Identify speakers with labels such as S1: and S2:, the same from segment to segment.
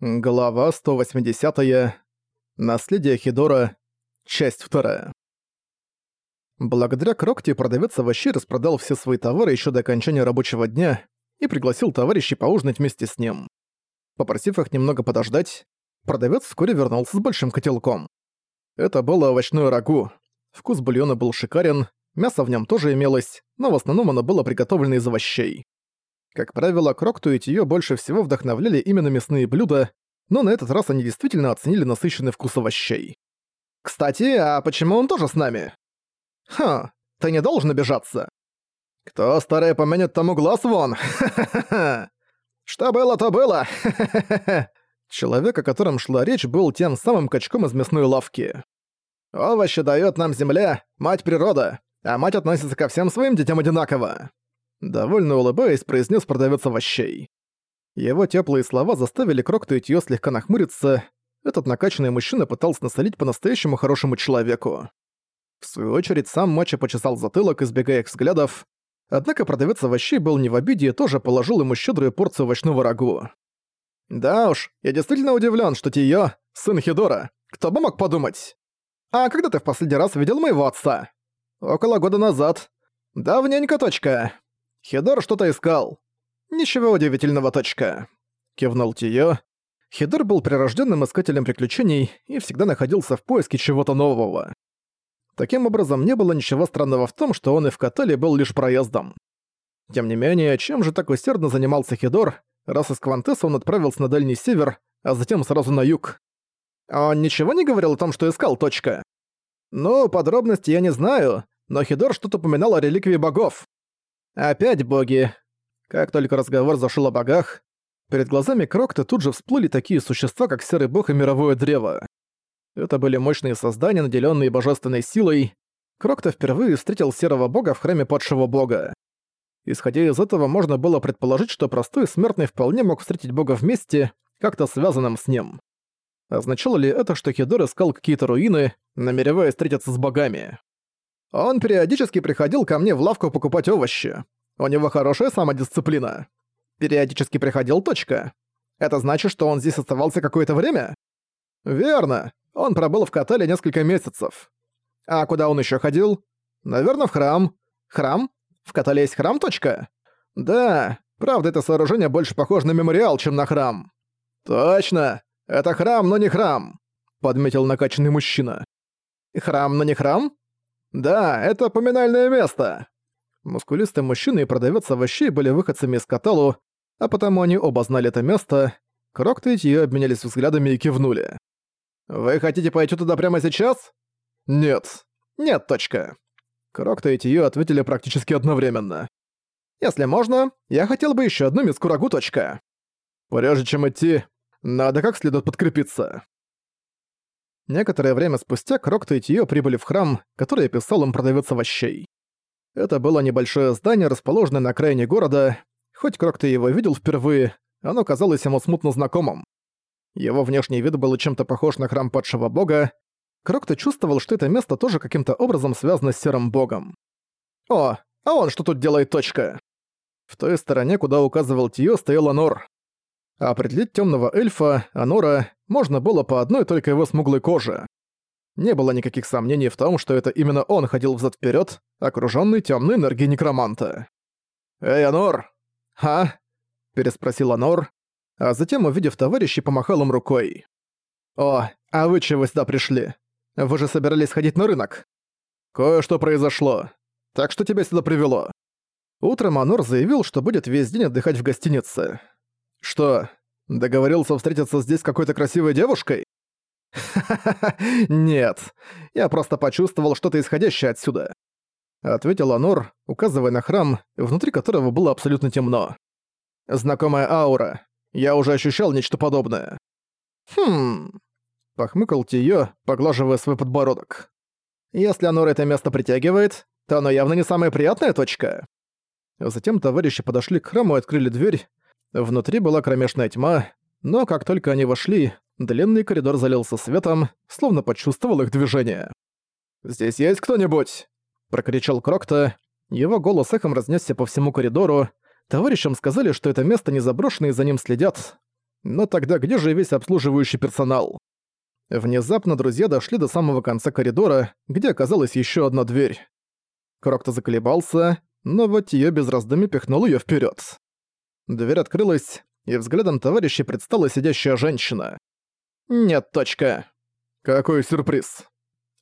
S1: Глава 180. -я. Наследие Хидора. Часть 2. Благодаря Крокте продавец овощей распродал все свои товары еще до окончания рабочего дня и пригласил товарищей поужинать вместе с ним. Попросив их немного подождать, продавец вскоре вернулся с большим котелком. Это было овощное рагу. Вкус бульона был шикарен, мясо в нем тоже имелось, но в основном оно было приготовлено из овощей. Как правило, Крокту и Тиё больше всего вдохновляли именно мясные блюда, но на этот раз они действительно оценили насыщенный вкус овощей. «Кстати, а почему он тоже с нами?» «Ха, ты не должен обижаться!» «Кто старое помянет, тому глаз вон! Что было, то было! Человек, о котором шла речь, был тем самым качком из мясной лавки. «Овощи дает нам земля, мать природа, а мать относится ко всем своим детям одинаково. Довольно улыбаясь, произнес продавец овощей. Его теплые слова заставили Крокту и Тьё слегка нахмуриться. Этот накачанный мужчина пытался насолить по-настоящему хорошему человеку. В свою очередь, сам Мачо почесал затылок, избегая их взглядов. Однако продавец овощей был не в обиде и тоже положил ему щедрую порцию овощного рагу. «Да уж, я действительно удивлен, что Тиё — сын Хидора. Кто бы мог подумать? А когда ты в последний раз видел моего отца?» «Около года назад. Давненько, точка. Хидор что-то искал. Ничего удивительного, точка. Кивнул Тиё. Хидор был прирожденным искателем приключений и всегда находился в поиске чего-то нового. Таким образом, не было ничего странного в том, что он и в Катале был лишь проездом. Тем не менее, чем же так усердно занимался Хидор, раз из Квантеса он отправился на Дальний Север, а затем сразу на юг? Он ничего не говорил о том, что искал, точка? Ну, подробности я не знаю, но Хидор что-то упоминал о реликвии богов. Опять боги. Как только разговор зашел о богах, перед глазами Крокта тут же всплыли такие существа, как Серый Бог и Мировое Древо. Это были мощные создания, наделенные божественной силой. Крокта впервые встретил Серого Бога в храме Падшего Бога. Исходя из этого, можно было предположить, что простой смертный вполне мог встретить Бога вместе, как-то связанным с ним. Означало ли это, что Хидор искал какие-то руины, намереваясь встретиться с богами? Он периодически приходил ко мне в лавку покупать овощи. У него хорошая самодисциплина. Периодически приходил, точка. Это значит, что он здесь оставался какое-то время? Верно. Он пробыл в Катале несколько месяцев. А куда он еще ходил? Наверное, в храм. Храм? В Катале есть храм, точка? Да, правда, это сооружение больше похоже на мемориал, чем на храм. Точно. Это храм, но не храм, подметил накачанный мужчина. Храм, но не храм? «Да, это поминальное место!» Мускулистый мужчина и продавец овощей были выходцами из Каталу, а потому они оба знали это место. Крокта и Тио обменялись взглядами и кивнули. «Вы хотите пойти туда прямо сейчас?» «Нет». «Нет, точка». Крокта и Тио ответили практически одновременно. «Если можно, я хотел бы еще одну миску рагу, точка». «Прежде чем идти, надо как следует подкрепиться». Некоторое время спустя Крокто и Тио прибыли в храм, который описал им продавец овощей. Это было небольшое здание, расположенное на окраине города. Хоть Крокто его видел впервые, оно казалось ему смутно знакомым. Его внешний вид был чем-то похож на храм падшего бога. Крокто чувствовал, что это место тоже каким-то образом связано с серым богом. «О, а он что тут делает, точка?» В той стороне, куда указывал Тио, стоял Анор. Определить темного эльфа, Анора, можно было по одной только его смуглой коже. Не было никаких сомнений в том, что это именно он ходил взад вперед, окруженный темной энергией некроманта. «Эй, Анор!» «Ха?» – переспросил Анор, а затем, увидев товарищей, помахал им рукой. «О, а вы чего сюда пришли? Вы же собирались ходить на рынок?» «Кое-что произошло. Так что тебя сюда привело?» Утром Анор заявил, что будет весь день отдыхать в гостинице. «Что, договорился встретиться здесь с какой-то красивой девушкой?» «Ха-ха-ха, нет. Я просто почувствовал что-то исходящее отсюда», — ответил Анор, указывая на храм, внутри которого было абсолютно темно. «Знакомая аура. Я уже ощущал нечто подобное». «Хм...» — похмыкал Тиё, поглаживая свой подбородок. «Если Анор это место притягивает, то оно явно не самая приятная точка». Затем товарищи подошли к храму и открыли дверь, Внутри была кромешная тьма, но как только они вошли, длинный коридор залился светом, словно почувствовал их движение. «Здесь есть кто-нибудь?» – прокричал Крокта. Его голос эхом разнесся по всему коридору. Товарищам сказали, что это место не заброшено и за ним следят. Но тогда где же весь обслуживающий персонал? Внезапно друзья дошли до самого конца коридора, где оказалась еще одна дверь. Крокто заколебался, но вот её без раздумий пихнул её вперёд. Дверь открылась, и взглядом товарища предстала сидящая женщина. «Нет, точка!» «Какой сюрприз!»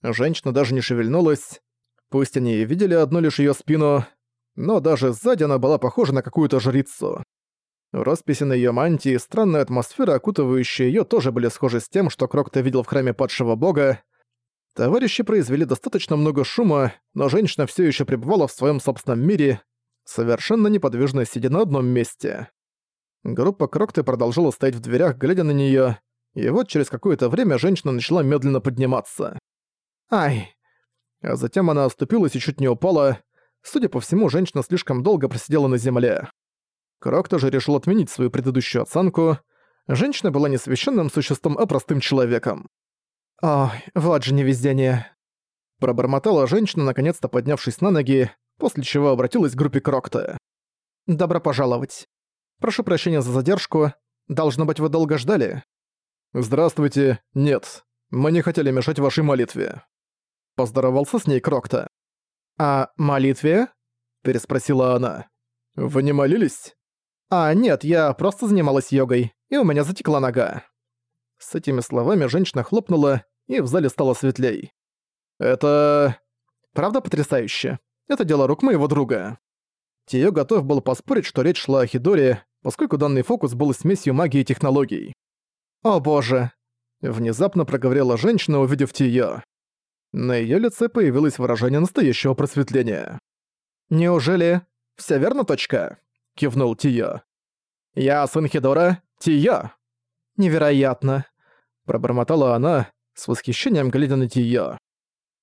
S1: Женщина даже не шевельнулась. Пусть они и видели одну лишь её спину, но даже сзади она была похожа на какую-то жрицу. Росписи на её мантии и странная атмосфера, окутывающая её, тоже были схожи с тем, что Крокто видел в храме падшего бога. Товарищи произвели достаточно много шума, но женщина всё ещё пребывала в своём собственном мире, совершенно неподвижно сидя на одном месте. Группа Крокты продолжала стоять в дверях, глядя на неё, и вот через какое-то время женщина начала медленно подниматься. «Ай!» А затем она оступилась и чуть не упала. Судя по всему, женщина слишком долго просидела на земле. Крок тоже решил отменить свою предыдущую оценку. Женщина была не священным существом, а простым человеком. «Ой, вот же невезение!» Пробормотала женщина, наконец-то поднявшись на ноги, после чего обратилась к группе Крокта. «Добро пожаловать. Прошу прощения за задержку. Должно быть, вы долго ждали?» «Здравствуйте. Нет. Мы не хотели мешать вашей молитве». Поздоровался с ней Крокта. «А молитве?» – переспросила она. «Вы не молились?» «А, нет, я просто занималась йогой, и у меня затекла нога». С этими словами женщина хлопнула, и в зале стало светлей. «Это... правда потрясающе? Это дело рук моего друга». Тиё готов был поспорить, что речь шла о Хидоре, поскольку данный фокус был смесью магии и технологий. «О боже!» – внезапно проговорила женщина, увидев Тиё. На её лице появилось выражение настоящего просветления. «Неужели... все верно, точка?» – кивнул Тиё. «Я сын Хидора, Тиё!» «Невероятно!» – пробормотала она, с восхищением глядя на Тиё.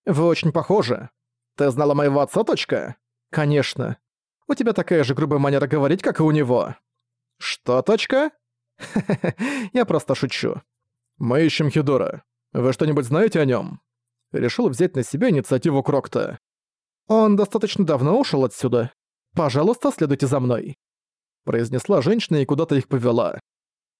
S1: «Вы очень похожи. Ты знала моего отца, точка?» «Конечно. У тебя такая же грубая манера говорить, как и у него». «Что, точка?» я просто шучу. Мы ищем Хидора. Вы что-нибудь знаете о нем? Решил взять на себя инициативу Крокта. Он достаточно давно ушел отсюда. Пожалуйста, следуйте за мной. Произнесла женщина и куда-то их повела.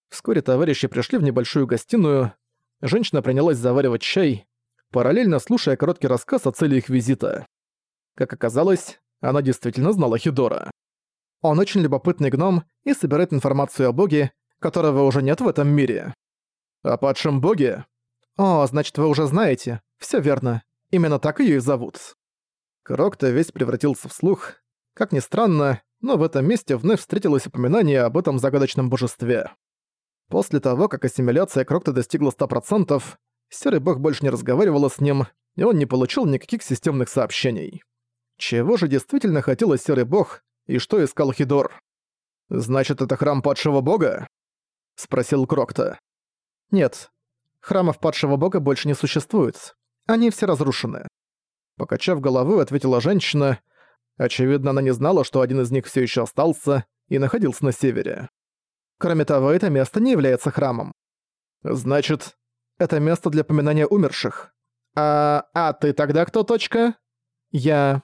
S1: Вскоре товарищи пришли в небольшую гостиную. Женщина принялась заваривать чай, параллельно слушая короткий рассказ о цели их визита. Как оказалось, она действительно знала Хидора. Он очень любопытный гном и собирает информацию о боге, которого уже нет в этом мире. О падшем боге? О, значит, вы уже знаете. Все верно. Именно так ее и зовут. Крокто весь превратился в слух. Как ни странно, но в этом месте вновь встретилось упоминание об этом загадочном божестве. После того, как ассимиляция Крокта достигла 100%, Серый бог больше не разговаривала с ним, и он не получил никаких системных сообщений. Чего же действительно хотел Серый бог, и что искал Хидор? Значит, это храм падшего бога? — спросил Крокта. «Нет, храмов падшего бога больше не существует. Они все разрушены». Покачав головой, ответила женщина. Очевидно, она не знала, что один из них все еще остался и находился на севере. Кроме того, это место не является храмом. Значит, это место для поминания умерших. А, а ты тогда кто, точка? Я...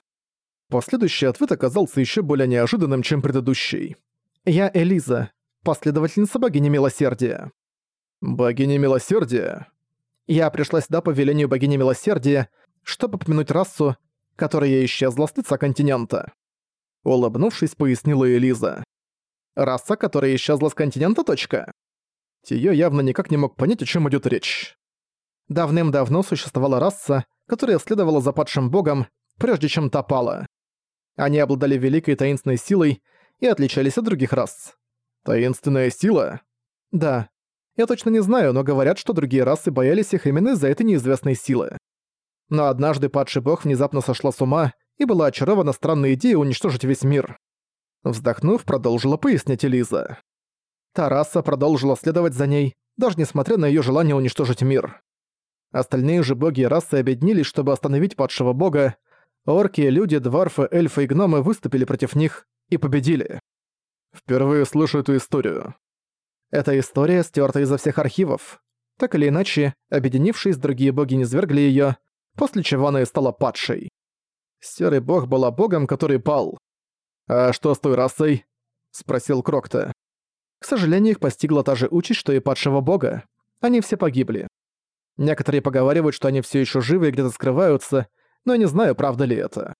S1: Последующий ответ оказался еще более неожиданным, чем предыдущий. Я Элиза, последовательница богини милосердия. Богиня милосердия? Я пришла сюда по велению богини милосердия, чтобы помянуть расу, которая исчезла с лица континента. Улыбнувшись, пояснила Элиза. Раса, которая исчезла с континента, точка? Тиё явно никак не мог понять, о чем идет речь. Давным-давно существовала раса, которая следовала за падшим богом, прежде чем та пала. Они обладали великой таинственной силой и отличались от других рас. Таинственная сила? Да. Я точно не знаю, но говорят, что другие расы боялись их именно из-за этой неизвестной силы. Но однажды падший бог внезапно сошла с ума и была очарована странной идеей уничтожить весь мир. Вздохнув, продолжила пояснять Элиза. Та раса продолжила следовать за ней, даже несмотря на её желание уничтожить мир. Остальные же боги и расы объединились, чтобы остановить падшего бога. Орки, люди, дварфы, эльфы и гномы выступили против них и победили. Впервые слышу эту историю. Эта история стерта изо всех архивов. Так или иначе, объединившись, другие боги не свергли её, после чего она и стала падшей. Серый бог была богом, который пал. «А что с той расой?» — спросил Крокта. К сожалению, их постигла та же участь, что и падшего бога. Они все погибли. Некоторые поговаривают, что они все еще живы и где-то скрываются, но я не знаю, правда ли это.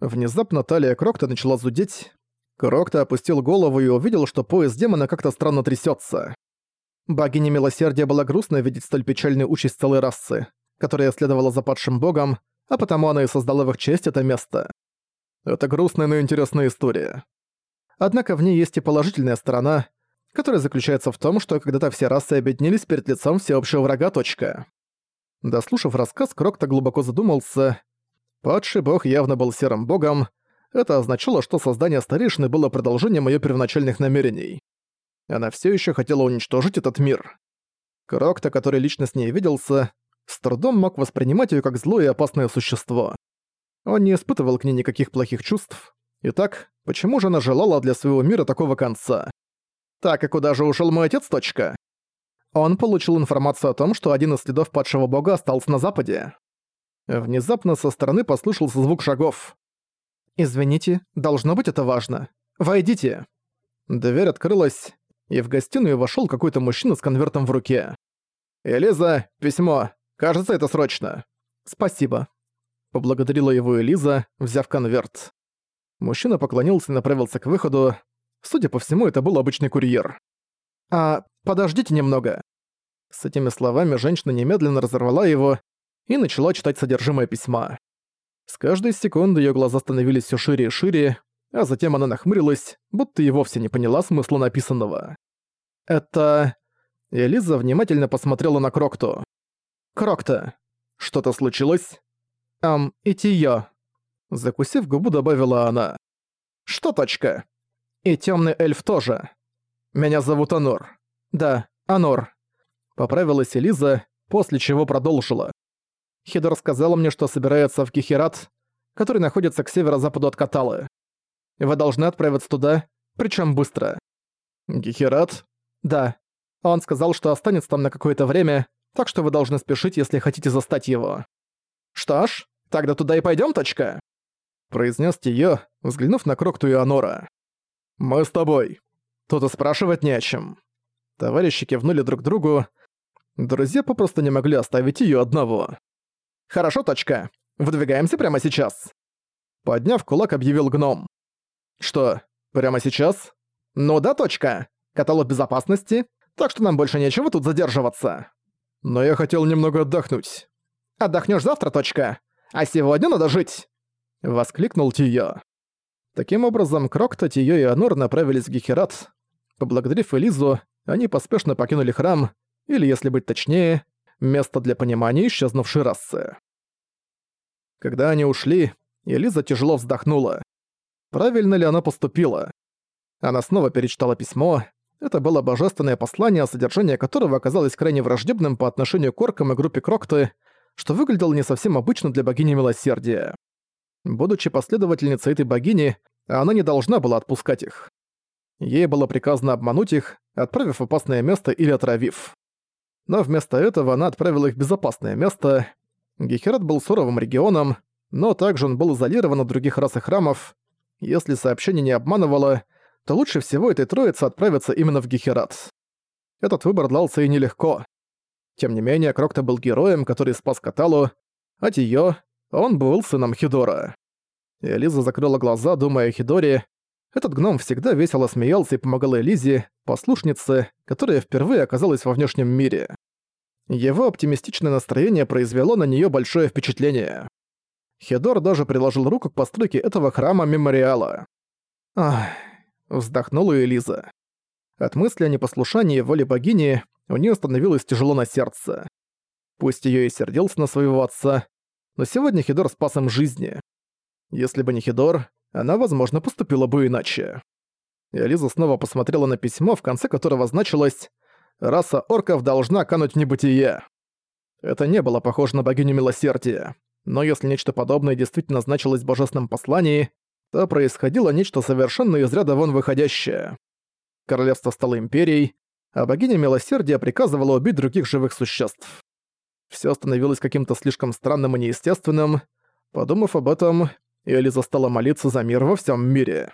S1: Внезапно талия Крокта начала зудеть. Крокта опустил голову и увидел, что пояс демона как-то странно трясется. Богиня Милосердия была грустно видеть столь печальную участь целой расы, которая следовала за падшим богом, а потому она и создала в их честь это место. Это грустная, но интересная история. Однако в ней есть и положительная сторона, которая заключается в том, что когда-то все расы объединились перед лицом всеобщего врага. Точка. Дослушав рассказ, Крокта глубоко задумался. Падший бог явно был серым богом. Это означало, что создание старейшины было продолжением её первоначальных намерений. Она всё ещё хотела уничтожить этот мир. Крокта, который лично с ней виделся, с трудом мог воспринимать её как злое и опасное существо. Он не испытывал к ней никаких плохих чувств. Итак, почему же она желала для своего мира такого конца? Так, и куда же ушел мой отец, точка? Он получил информацию о том, что один из следов падшего бога остался на западе. Внезапно со стороны послышался звук шагов. «Извините, должно быть это важно. Войдите!» Дверь открылась, и в гостиную вошёл какой-то мужчина с конвертом в руке. «Элиза, письмо. Кажется, это срочно». «Спасибо». Поблагодарила его Элиза, взяв конверт. Мужчина поклонился и направился к выходу. Судя по всему, это был обычный курьер. «А, подождите немного». С этими словами женщина немедленно разорвала его и начала читать содержимое письма. С каждой секунды её глаза становились всё шире и шире, а затем она нахмурилась, будто и вовсе не поняла смысла написанного. «Это...» Элиза внимательно посмотрела на Крокту. «Крокта, что-то случилось?» «Ам, Итиё». Закусив губу, добавила она. «Что точка?» «И тёмный эльф тоже. Меня зовут Анор». «Да, Анор». Поправилась Элиза, после чего продолжила. Хидор сказала мне, что собирается в Кихерат, который находится к северо-западу от Каталы. Вы должны отправиться туда, причем быстро. Гихерат? Да. Он сказал, что останется там на какое-то время, так что вы должны спешить, если хотите застать его. Что ж, тогда туда и пойдем, точка? Произнес Тиё, взглянув на Крокту и Анора. Мы с тобой. Тут и спрашивать не о чем. Товарищи кивнули друг другу. Друзья попросту не могли оставить ее одного. «Хорошо, точка. Выдвигаемся прямо сейчас». Подняв кулак, объявил гном. «Что, прямо сейчас?» «Ну да, точка. Каталог безопасности, так что нам больше нечего тут задерживаться». «Но я хотел немного отдохнуть». «Отдохнёшь завтра, точка. А сегодня надо жить!» Воскликнул Тиё. Таким образом, Крокта, Тиё и Анор направились в Гехерат. Поблагодарив Элизу, они поспешно покинули храм, или, если быть точнее, место для понимания исчезнувшей расы. Когда они ушли, Элиза тяжело вздохнула. Правильно ли она поступила? Она снова перечитала письмо. Это было божественное послание, содержание которого оказалось крайне враждебным по отношению к оркам и группе Крокты, что выглядело не совсем обычно для богини милосердия. Будучи последовательницей этой богини, она не должна была отпускать их. Ей было приказано обмануть их, отправив в опасное место или отравив но вместо этого она отправила их в безопасное место. Гехерат был суровым регионом, но также он был изолирован от других рас и храмов. Если сообщение не обманывало, то лучше всего этой троице отправиться именно в Гехерат. Этот выбор дался и нелегко. Тем не менее, Крокта был героем, который спас Каталу, а Тиё, он был сыном Хидора. Элиза закрыла глаза, думая о Хидоре. Этот гном всегда весело смеялся и помогал Элизе, послушнице, которая впервые оказалась во внешнем мире. Его оптимистичное настроение произвело на нее большое впечатление. Хедор даже приложил руку к постройке этого храма-мемориала. «Ах», — вздохнула Элиза. От мысли о непослушании воле богини у нее становилось тяжело на сердце. Пусть ее и сердился на своего отца, но сегодня Хидор спас им жизни. Если бы не Хидор, она, возможно, поступила бы иначе. Элиза снова посмотрела на письмо, в конце которого значилось раса орков должна кануть в небытие. Это не было похоже на богиню милосердия. Но если нечто подобное действительно значилось в божественном послании, то происходило нечто совершенно из ряда вон выходящее. Королевство стало империей, а богиня милосердия приказывала убить других живых существ. Всё становилось каким-то слишком странным и неестественным. Подумав об этом, Элиза стала молиться за мир во всем мире.